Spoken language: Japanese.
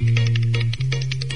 うん。